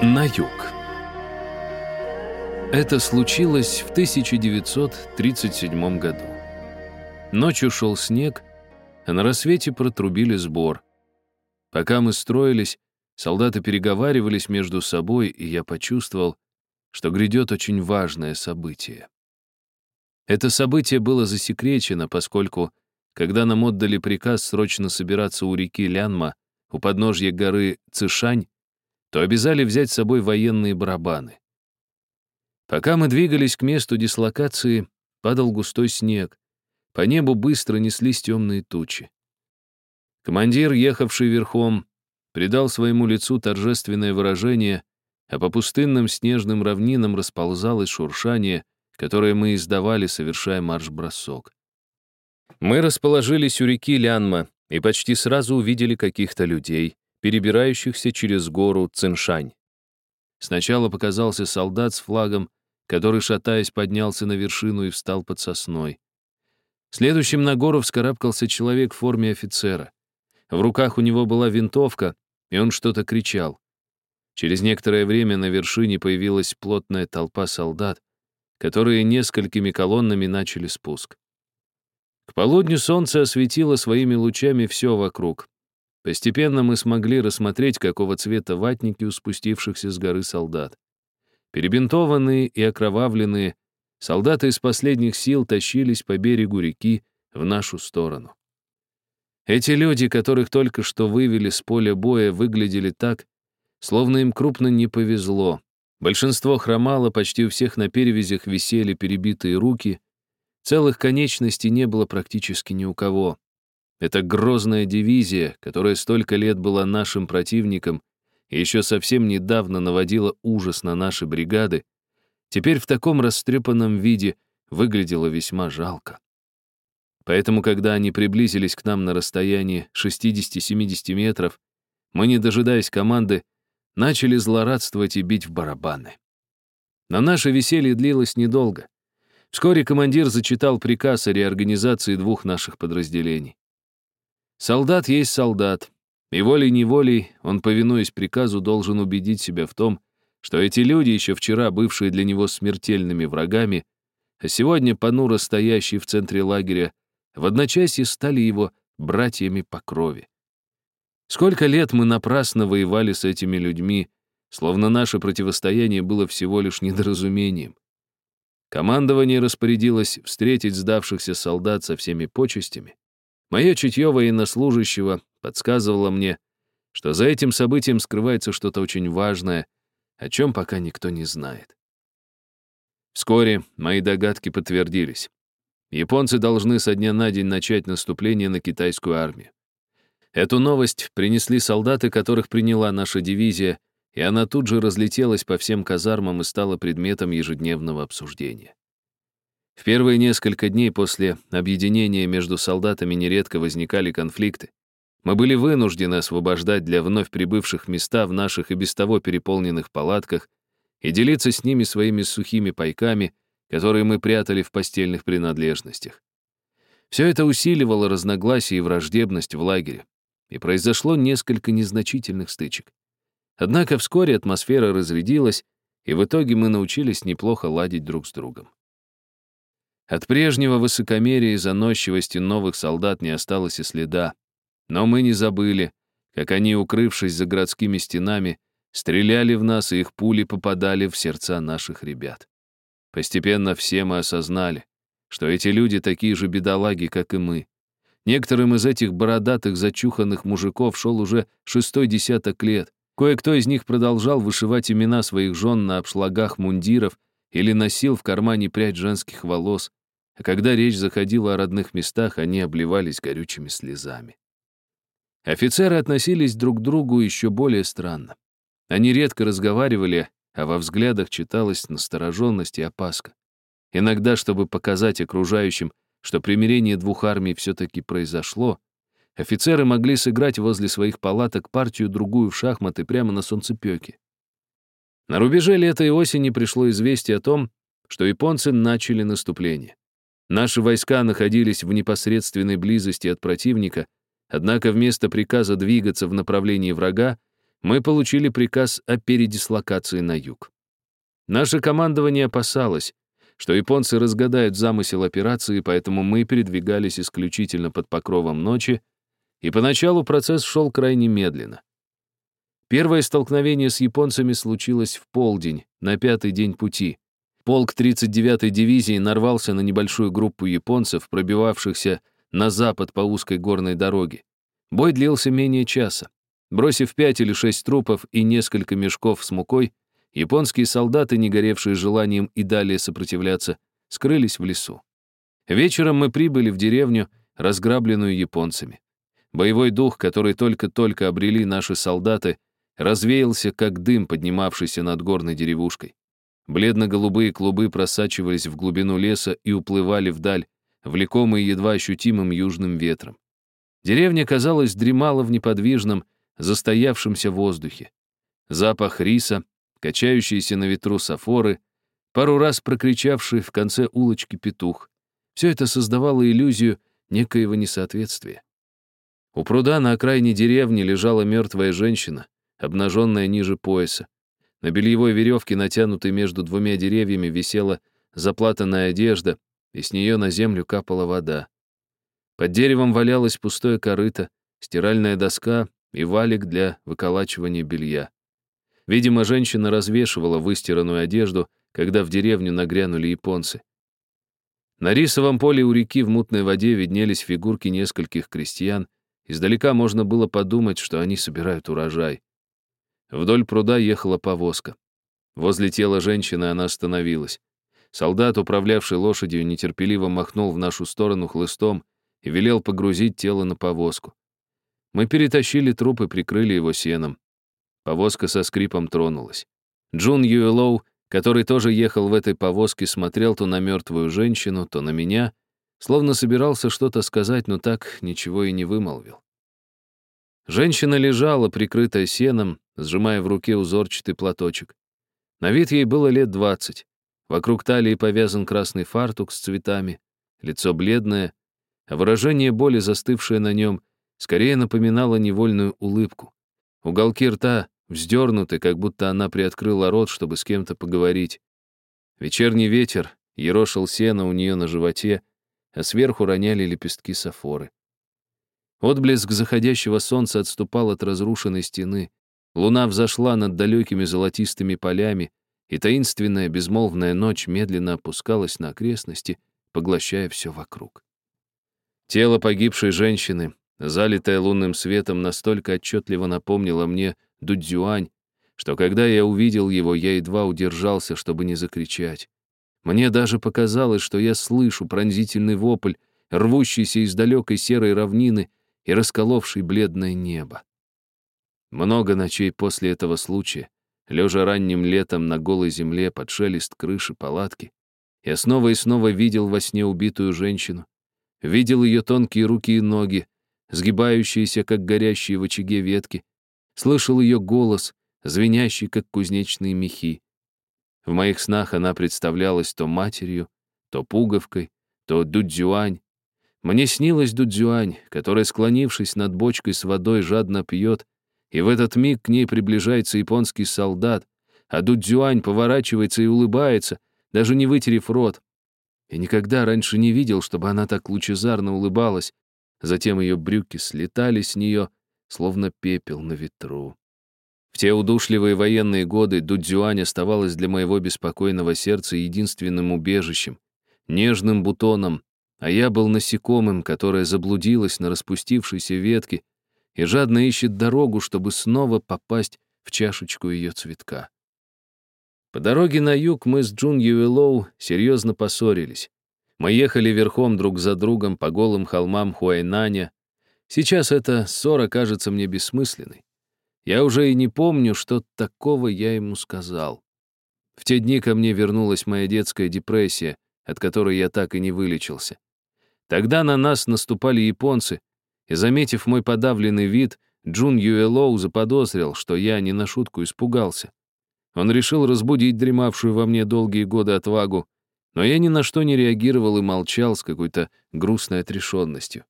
На юг. Это случилось в 1937 году. Ночью шел снег, а на рассвете протрубили сбор. Пока мы строились, солдаты переговаривались между собой, и я почувствовал, что грядет очень важное событие. Это событие было засекречено, поскольку, когда нам отдали приказ срочно собираться у реки Лянма, у подножья горы Цишань, то обязали взять с собой военные барабаны. Пока мы двигались к месту дислокации, падал густой снег. По небу быстро неслись темные тучи. Командир, ехавший верхом, придал своему лицу торжественное выражение, а по пустынным снежным равнинам расползалось шуршание, которое мы издавали, совершая марш-бросок. Мы расположились у реки Лянма и почти сразу увидели каких-то людей, перебирающихся через гору Циншань. Сначала показался солдат с флагом, который, шатаясь, поднялся на вершину и встал под сосной. Следующим на гору вскарабкался человек в форме офицера. В руках у него была винтовка, и он что-то кричал. Через некоторое время на вершине появилась плотная толпа солдат, которые несколькими колоннами начали спуск. К полудню солнце осветило своими лучами все вокруг. Постепенно мы смогли рассмотреть, какого цвета ватники у спустившихся с горы солдат. Перебинтованные и окровавленные, солдаты из последних сил тащились по берегу реки в нашу сторону. Эти люди, которых только что вывели с поля боя, выглядели так, словно им крупно не повезло. Большинство хромало, почти у всех на перевязях висели перебитые руки, целых конечностей не было практически ни у кого. Эта грозная дивизия, которая столько лет была нашим противником и еще совсем недавно наводила ужас на наши бригады, теперь в таком растрепанном виде выглядела весьма жалко. Поэтому, когда они приблизились к нам на расстоянии 60-70 метров, мы, не дожидаясь команды, начали злорадствовать и бить в барабаны. Но наше веселье длилось недолго. Вскоре командир зачитал приказ о реорганизации двух наших подразделений. Солдат есть солдат, и волей-неволей он, повинуясь приказу, должен убедить себя в том, что эти люди, еще вчера бывшие для него смертельными врагами, а сегодня понуро стоящие в центре лагеря, в одночасье стали его братьями по крови. Сколько лет мы напрасно воевали с этими людьми, словно наше противостояние было всего лишь недоразумением. Командование распорядилось встретить сдавшихся солдат со всеми почестями, Мое чутье военнослужащего подсказывало мне, что за этим событием скрывается что-то очень важное, о чем пока никто не знает. Вскоре мои догадки подтвердились. Японцы должны со дня на день начать наступление на китайскую армию. Эту новость принесли солдаты, которых приняла наша дивизия, и она тут же разлетелась по всем казармам и стала предметом ежедневного обсуждения. В первые несколько дней после объединения между солдатами нередко возникали конфликты. Мы были вынуждены освобождать для вновь прибывших места в наших и без того переполненных палатках и делиться с ними своими сухими пайками, которые мы прятали в постельных принадлежностях. Все это усиливало разногласия и враждебность в лагере, и произошло несколько незначительных стычек. Однако вскоре атмосфера разрядилась, и в итоге мы научились неплохо ладить друг с другом. От прежнего высокомерия и заносчивости новых солдат не осталось и следа. Но мы не забыли, как они, укрывшись за городскими стенами, стреляли в нас, и их пули попадали в сердца наших ребят. Постепенно все мы осознали, что эти люди такие же бедолаги, как и мы. Некоторым из этих бородатых, зачуханных мужиков шел уже шестой десяток лет. Кое-кто из них продолжал вышивать имена своих жен на обшлагах мундиров или носил в кармане прядь женских волос, а когда речь заходила о родных местах, они обливались горючими слезами. Офицеры относились друг к другу еще более странно. Они редко разговаривали, а во взглядах читалась настороженность и опаска. Иногда, чтобы показать окружающим, что примирение двух армий все-таки произошло, офицеры могли сыграть возле своих палаток партию-другую в шахматы прямо на солнцепёке. На рубеже лета и осени пришло известие о том, что японцы начали наступление. Наши войска находились в непосредственной близости от противника, однако вместо приказа двигаться в направлении врага, мы получили приказ о передислокации на юг. Наше командование опасалось, что японцы разгадают замысел операции, поэтому мы передвигались исключительно под покровом ночи, и поначалу процесс шел крайне медленно. Первое столкновение с японцами случилось в полдень, на пятый день пути. Полк 39-й дивизии нарвался на небольшую группу японцев, пробивавшихся на запад по узкой горной дороге. Бой длился менее часа. Бросив пять или шесть трупов и несколько мешков с мукой, японские солдаты, не горевшие желанием и далее сопротивляться, скрылись в лесу. Вечером мы прибыли в деревню, разграбленную японцами. Боевой дух, который только-только обрели наши солдаты, развеялся, как дым, поднимавшийся над горной деревушкой. Бледно-голубые клубы просачивались в глубину леса и уплывали вдаль, влекомые едва ощутимым южным ветром. Деревня, казалось, дремала в неподвижном, застоявшемся воздухе. Запах риса, качающиеся на ветру сафоры, пару раз прокричавший в конце улочки петух. Все это создавало иллюзию некоего несоответствия. У пруда на окраине деревни лежала мертвая женщина, обнаженная ниже пояса. На бельевой веревке, натянутой между двумя деревьями, висела заплатанная одежда, и с нее на землю капала вода. Под деревом валялась пустое корыто, стиральная доска и валик для выколачивания белья. Видимо, женщина развешивала выстиранную одежду, когда в деревню нагрянули японцы. На рисовом поле у реки в мутной воде виднелись фигурки нескольких крестьян. Издалека можно было подумать, что они собирают урожай. Вдоль пруда ехала повозка. Возле тела женщины она остановилась. Солдат, управлявший лошадью, нетерпеливо махнул в нашу сторону хлыстом и велел погрузить тело на повозку. Мы перетащили труп и прикрыли его сеном. Повозка со скрипом тронулась. Джун Юэлоу, который тоже ехал в этой повозке, смотрел то на мертвую женщину, то на меня, словно собирался что-то сказать, но так ничего и не вымолвил. Женщина лежала, прикрытая сеном, сжимая в руке узорчатый платочек. На вид ей было лет двадцать. Вокруг талии повязан красный фартук с цветами, лицо бледное, а выражение боли, застывшее на нем, скорее напоминало невольную улыбку. Уголки рта вздернуты, как будто она приоткрыла рот, чтобы с кем-то поговорить. Вечерний ветер ерошил сено у нее на животе, а сверху роняли лепестки сафоры. Отблеск заходящего солнца отступал от разрушенной стены. Луна взошла над далекими золотистыми полями, и таинственная безмолвная ночь медленно опускалась на окрестности, поглощая все вокруг. Тело погибшей женщины, залитое лунным светом, настолько отчетливо напомнило мне Дудзюань, что когда я увидел его, я едва удержался, чтобы не закричать. Мне даже показалось, что я слышу пронзительный вопль, рвущийся из далекой серой равнины, и расколовший бледное небо. Много ночей после этого случая, лежа ранним летом на голой земле под шелест крыши палатки, я снова и снова видел во сне убитую женщину, видел ее тонкие руки и ноги, сгибающиеся, как горящие в очаге ветки, слышал ее голос, звенящий, как кузнечные мехи. В моих снах она представлялась то матерью, то пуговкой, то дудзюань, мне снилась Дудзюань, которая, склонившись над бочкой с водой, жадно пьет, и в этот миг к ней приближается японский солдат, а Дудзюань поворачивается и улыбается, даже не вытерев рот. Я никогда раньше не видел, чтобы она так лучезарно улыбалась, затем ее брюки слетали с нее, словно пепел на ветру. В те удушливые военные годы Дудзюань оставалась для моего беспокойного сердца единственным убежищем, нежным бутоном, а я был насекомым, которое заблудилось на распустившейся ветке и жадно ищет дорогу, чтобы снова попасть в чашечку ее цветка. По дороге на юг мы с Джун Юэлоу серьезно поссорились. Мы ехали верхом друг за другом по голым холмам Хуайнаня. Сейчас эта ссора кажется мне бессмысленной. Я уже и не помню, что такого я ему сказал. В те дни ко мне вернулась моя детская депрессия, от которой я так и не вылечился. Тогда на нас наступали японцы, и, заметив мой подавленный вид, Джун Юэлоу заподозрил, что я не на шутку испугался. Он решил разбудить дремавшую во мне долгие годы отвагу, но я ни на что не реагировал и молчал с какой-то грустной отрешенностью.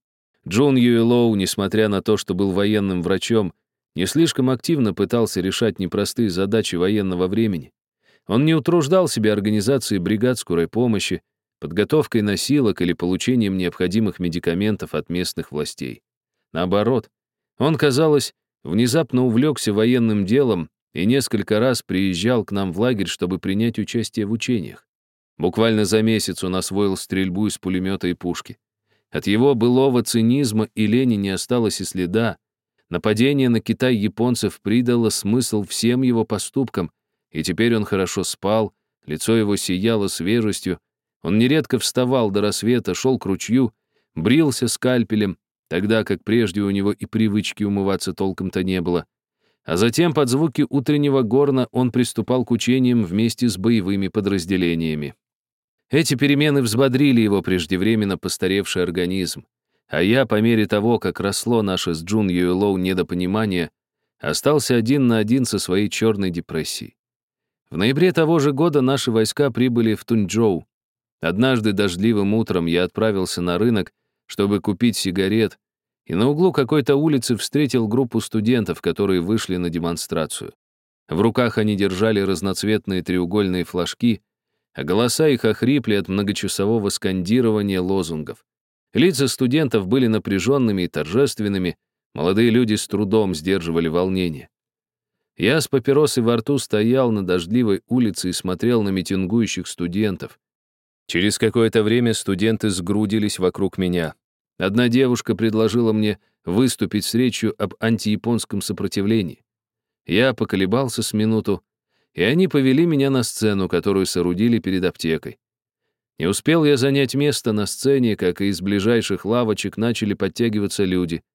Джун Юэлоу, несмотря на то, что был военным врачом, не слишком активно пытался решать непростые задачи военного времени. Он не утруждал себя организацией бригад скорой помощи, подготовкой носилок или получением необходимых медикаментов от местных властей. Наоборот, он, казалось, внезапно увлекся военным делом и несколько раз приезжал к нам в лагерь, чтобы принять участие в учениях. Буквально за месяц он освоил стрельбу из пулемета и пушки. От его былого цинизма и лени не осталось и следа. Нападение на Китай японцев придало смысл всем его поступкам, и теперь он хорошо спал, лицо его сияло свежестью, он нередко вставал до рассвета, шел к ручью, брился скальпелем, тогда как прежде у него и привычки умываться толком-то не было. А затем под звуки утреннего горна он приступал к учениям вместе с боевыми подразделениями. Эти перемены взбодрили его преждевременно постаревший организм, а я, по мере того, как росло наше с Джун Юэлоу недопонимание, остался один на один со своей черной депрессией. В ноябре того же года наши войска прибыли в Тунчжоу. Однажды дождливым утром я отправился на рынок, чтобы купить сигарет, и на углу какой-то улицы встретил группу студентов, которые вышли на демонстрацию. В руках они держали разноцветные треугольные флажки, а голоса их охрипли от многочасового скандирования лозунгов. Лица студентов были напряженными и торжественными, молодые люди с трудом сдерживали волнение. Я с папиросой во рту стоял на дождливой улице и смотрел на митингующих студентов. Через какое-то время студенты сгрудились вокруг меня. Одна девушка предложила мне выступить с речью об антияпонском сопротивлении. Я поколебался с минуту, и они повели меня на сцену, которую соорудили перед аптекой. Не успел я занять место на сцене, как из ближайших лавочек начали подтягиваться люди —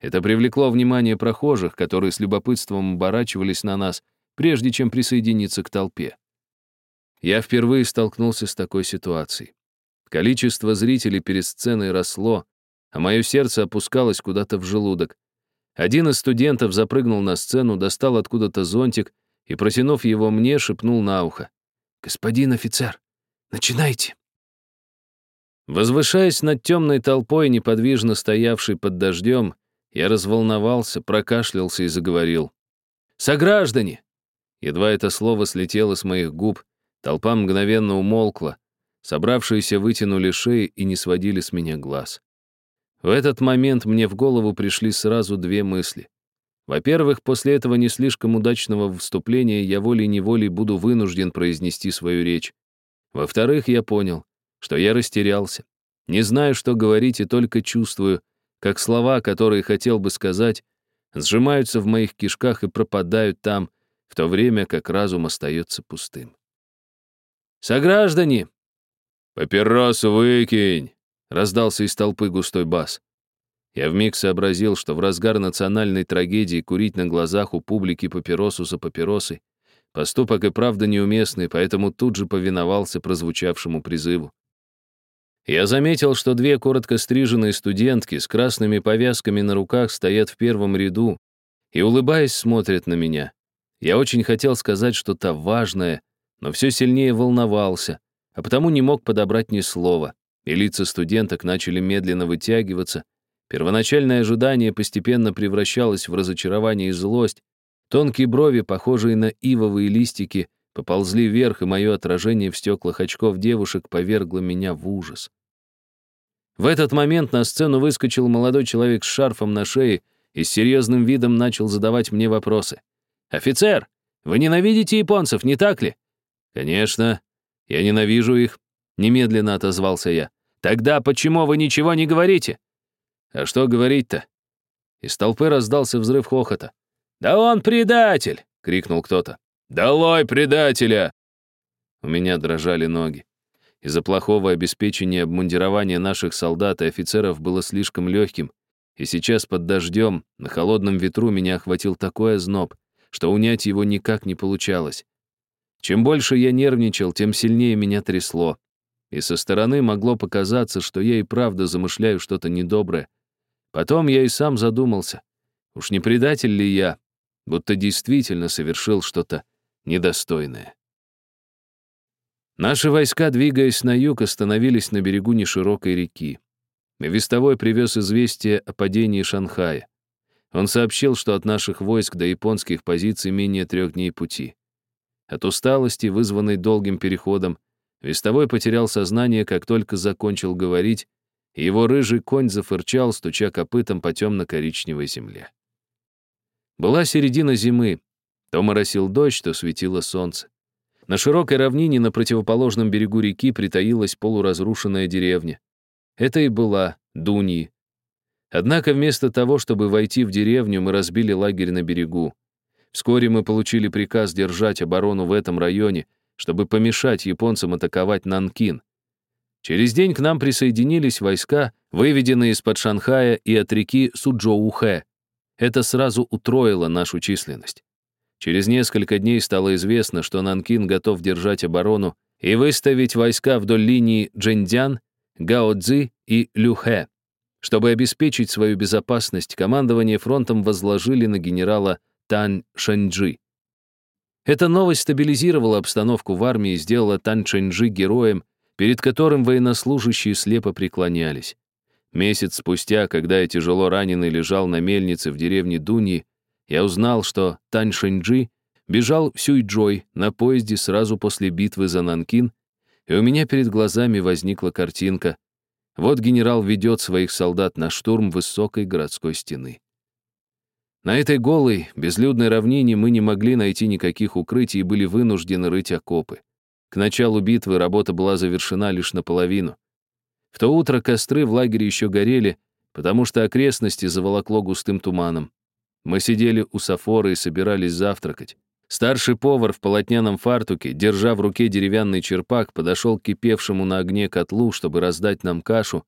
это привлекло внимание прохожих, которые с любопытством оборачивались на нас, прежде чем присоединиться к толпе. Я впервые столкнулся с такой ситуацией. Количество зрителей перед сценой росло, а мое сердце опускалось куда-то в желудок. Один из студентов запрыгнул на сцену, достал откуда-то зонтик и, протянув его мне, шепнул на ухо. «Господин офицер, начинайте!» Возвышаясь над темной толпой, неподвижно стоявшей под дождем, я разволновался, прокашлялся и заговорил. «Сограждане!» Едва это слово слетело с моих губ, толпа мгновенно умолкла, собравшиеся вытянули шеи и не сводили с меня глаз. В этот момент мне в голову пришли сразу две мысли. Во-первых, после этого не слишком удачного вступления я волей-неволей буду вынужден произнести свою речь. Во-вторых, я понял, что я растерялся. Не знаю, что говорить, и только чувствую, как слова, которые хотел бы сказать, сжимаются в моих кишках и пропадают там, в то время как разум остается пустым. «Сограждане!» «Папиросу выкинь!» — раздался из толпы густой бас. Я вмиг сообразил, что в разгар национальной трагедии курить на глазах у публики папиросу за папиросой — поступок и правда неуместный, поэтому тут же повиновался прозвучавшему призыву. Я заметил, что две коротко стриженные студентки с красными повязками на руках стоят в первом ряду и, улыбаясь, смотрят на меня. Я очень хотел сказать что-то важное, но все сильнее волновался, а потому не мог подобрать ни слова, и лица студенток начали медленно вытягиваться. Первоначальное ожидание постепенно превращалось в разочарование и злость, тонкие брови, похожие на ивовые листики, поползли вверх, и мое отражение в стеклах очков девушек повергло меня в ужас. В этот момент на сцену выскочил молодой человек с шарфом на шее и с серьезным видом начал задавать мне вопросы. «Офицер, вы ненавидите японцев, не так ли?» «Конечно, я ненавижу их», — немедленно отозвался я. «Тогда почему вы ничего не говорите?» «А что говорить-то?» Из толпы раздался взрыв хохота. «Да он предатель!» — крикнул кто-то. «Долой предателя!» У меня дрожали ноги. Из-за плохого обеспечения обмундирования наших солдат и офицеров было слишком легким, и сейчас под дождем, на холодном ветру меня охватил такой озноб, что унять его никак не получалось. Чем больше я нервничал, тем сильнее меня трясло. И со стороны могло показаться, что я и правда замышляю что-то недоброе. Потом я и сам задумался, уж не предатель ли я, будто действительно совершил что-то недостойное. Наши войска, двигаясь на юг, остановились на берегу неширокой реки. Вестовой привез известие о падении Шанхая. Он сообщил, что от наших войск до японских позиций менее трех дней пути. От усталости, вызванной долгим переходом, Вестовой потерял сознание, как только закончил говорить, и его рыжий конь зафырчал, стуча копытом по темно-коричневой земле. Была середина зимы. То моросил дождь, то светило солнце. На широкой равнине на противоположном берегу реки притаилась полуразрушенная деревня. Это и была Дуньи. Однако вместо того, чтобы войти в деревню, мы разбили лагерь на берегу. Вскоре мы получили приказ держать оборону в этом районе, чтобы помешать японцам атаковать Нанкин. Через день к нам присоединились войска, выведенные из-под Шанхая и от реки Суджоухэ. Это сразу утроило нашу численность. Через несколько дней стало известно, что Нанкин готов держать оборону и выставить войска вдоль линии Джэндян, Гао-Цзи и Люхэ. Чтобы обеспечить свою безопасность, командование фронтом возложили на генерала Тань Шэньджи. Эта новость стабилизировала обстановку в армии и сделала Тань Шэньджи героем, перед которым военнослужащие слепо преклонялись. Месяц спустя, когда я тяжело раненый лежал на мельнице в деревне Дуньи, я узнал, что Тань Шэньджи бежал в Сюйчжой на поезде сразу после битвы за Нанкин, и у меня перед глазами возникла картинка. Вот генерал ведет своих солдат на штурм высокой городской стены. На этой голой, безлюдной равнине мы не могли найти никаких укрытий и были вынуждены рыть окопы. К началу битвы работа была завершена лишь наполовину. В то утро костры в лагере еще горели, потому что окрестности заволокло густым туманом. Мы сидели у Сафоры и собирались завтракать. Старший повар в полотняном фартуке, держа в руке деревянный черпак, подошел к кипевшему на огне котлу, чтобы раздать нам кашу,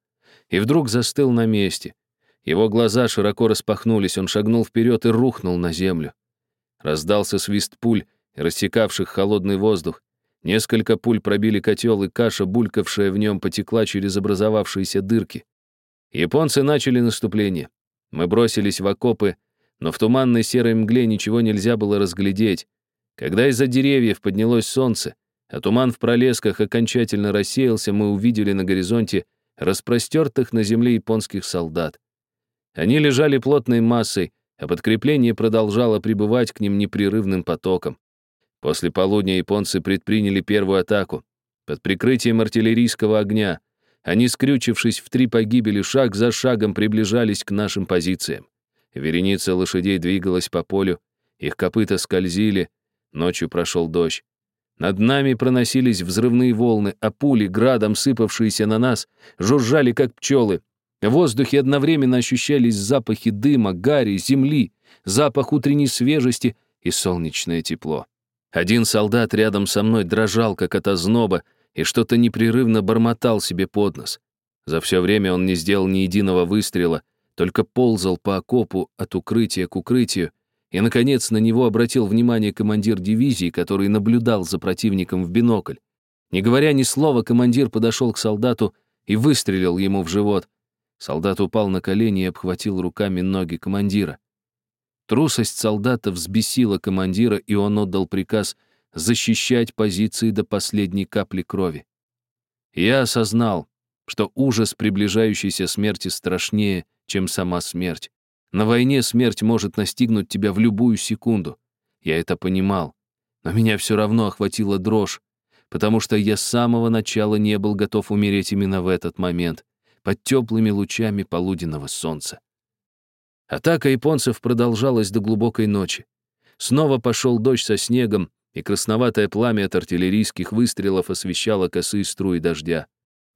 и вдруг застыл на месте — его глаза широко распахнулись, он шагнул вперед и рухнул на землю. Раздался свист пуль, рассекавших холодный воздух. Несколько пуль пробили котел, и каша, булькавшая в нем, потекла через образовавшиеся дырки. Японцы начали наступление. Мы бросились в окопы, но в туманной серой мгле ничего нельзя было разглядеть. Когда из-за деревьев поднялось солнце, а туман в пролесках окончательно рассеялся, мы увидели на горизонте распростертых на земле японских солдат. Они лежали плотной массой, а подкрепление продолжало прибывать к ним непрерывным потоком. После полудня японцы предприняли первую атаку. Под прикрытием артиллерийского огня они, скрючившись в три погибели, шаг за шагом приближались к нашим позициям. Вереница лошадей двигалась по полю, их копыта скользили, ночью прошел дождь. Над нами проносились взрывные волны, а пули, градом сыпавшиеся на нас, жужжали, как пчелы, в воздухе одновременно ощущались запахи дыма, гари, земли, запах утренней свежести и солнечное тепло. Один солдат рядом со мной дрожал, как от озноба, и что-то непрерывно бормотал себе под нос. За все время он не сделал ни единого выстрела, только ползал по окопу от укрытия к укрытию, и, наконец, на него обратил внимание командир дивизии, который наблюдал за противником в бинокль. Не говоря ни слова, командир подошел к солдату и выстрелил ему в живот. Солдат упал на колени и обхватил руками ноги командира. Трусость солдата взбесила командира, и он отдал приказ защищать позиции до последней капли крови. Я осознал, что ужас приближающейся смерти страшнее, чем сама смерть. На войне смерть может настигнуть тебя в любую секунду. Я это понимал. Но меня все равно охватила дрожь, потому что я с самого начала не был готов умереть именно в этот момент под теплыми лучами полуденного солнца. Атака японцев продолжалась до глубокой ночи. Снова пошел дождь со снегом, и красноватое пламя от артиллерийских выстрелов освещало косые струи дождя.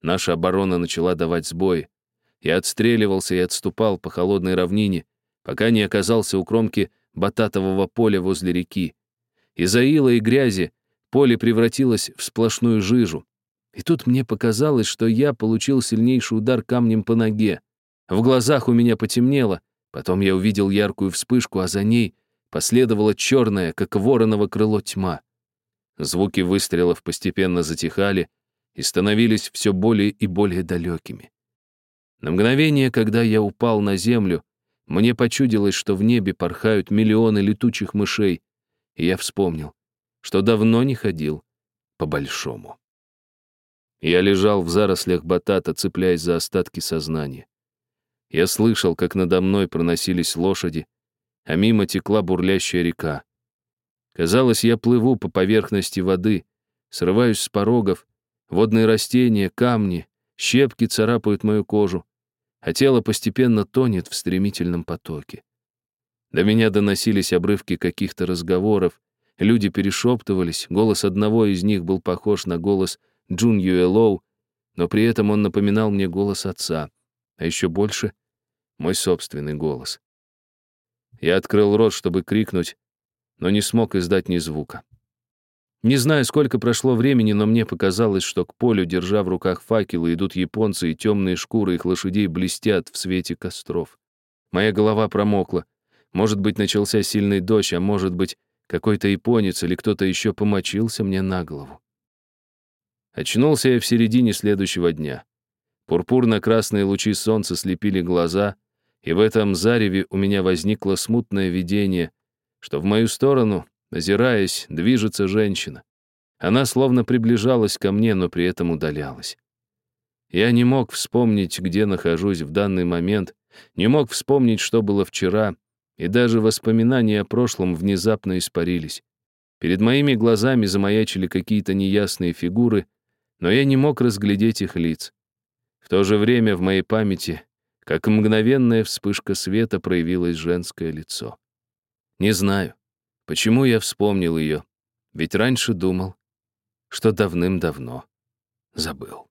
Наша оборона начала давать сбои. Я отстреливался и отступал по холодной равнине, пока не оказался у кромки бататового поля возле реки. Из-за ила и грязи поле превратилось в сплошную жижу. И тут мне показалось, что я получил сильнейший удар камнем по ноге. В глазах у меня потемнело, потом я увидел яркую вспышку, а за ней последовала черная, как вороново крыло тьма. Звуки выстрелов постепенно затихали и становились все более и более далекими. На мгновение, когда я упал на землю, мне почудилось, что в небе порхают миллионы летучих мышей, и я вспомнил, что давно не ходил по-большому. Я лежал в зарослях батата, цепляясь за остатки сознания. Я слышал, как надо мной проносились лошади, а мимо текла бурлящая река. Казалось, я плыву по поверхности воды, срываюсь с порогов, водные растения, камни, щепки царапают мою кожу, а тело постепенно тонет в стремительном потоке. До меня доносились обрывки каких-то разговоров, люди перешептывались, голос одного из них был похож на голос Джун Юэлоу, но при этом он напоминал мне голос отца, а еще больше — мой собственный голос. Я открыл рот, чтобы крикнуть, но не смог издать ни звука. Не знаю, сколько прошло времени, но мне показалось, что к полю, держа в руках факелы, идут японцы, и темные шкуры их лошадей блестят в свете костров. Моя голова промокла. Может быть, начался сильный дождь, а может быть, какой-то японец или кто-то еще помочился мне на голову. Очнулся я в середине следующего дня. Пурпурно-красные лучи солнца слепили глаза, и в этом зареве у меня возникло смутное видение, что в мою сторону, озираясь, движется женщина. Она словно приближалась ко мне, но при этом удалялась. Я не мог вспомнить, где нахожусь в данный момент, не мог вспомнить, что было вчера, и даже воспоминания о прошлом внезапно испарились. Перед моими глазами замаячили какие-то неясные фигуры, но я не мог разглядеть их лиц. В то же время в моей памяти, как мгновенная вспышка света, проявилось женское лицо. Не знаю, почему я вспомнил ее, ведь раньше думал, что давным-давно забыл.